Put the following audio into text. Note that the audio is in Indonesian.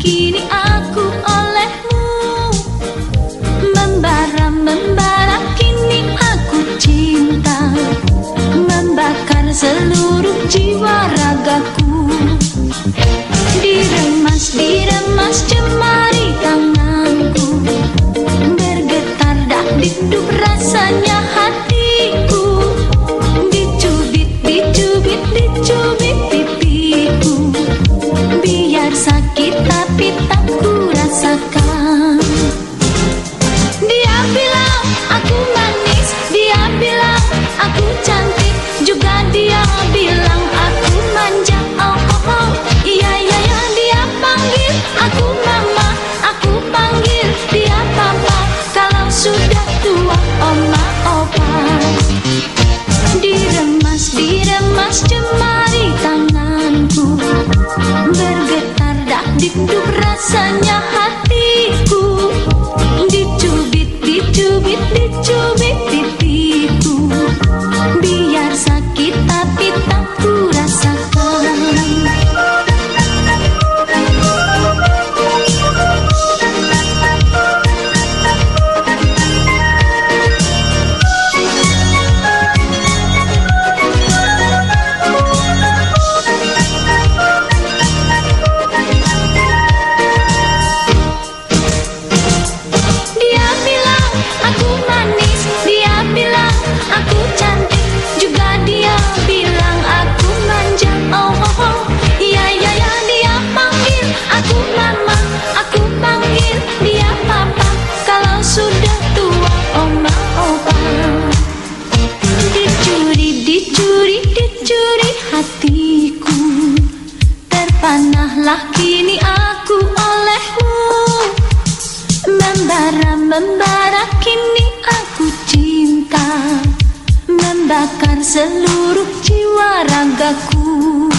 kini aku olehmu. Membara, membara, kini aku cinta. Membakar seluruh jiwa ragaku. 찬양 Membara kini aku cinta Membakar seluruh jiwa ragaku.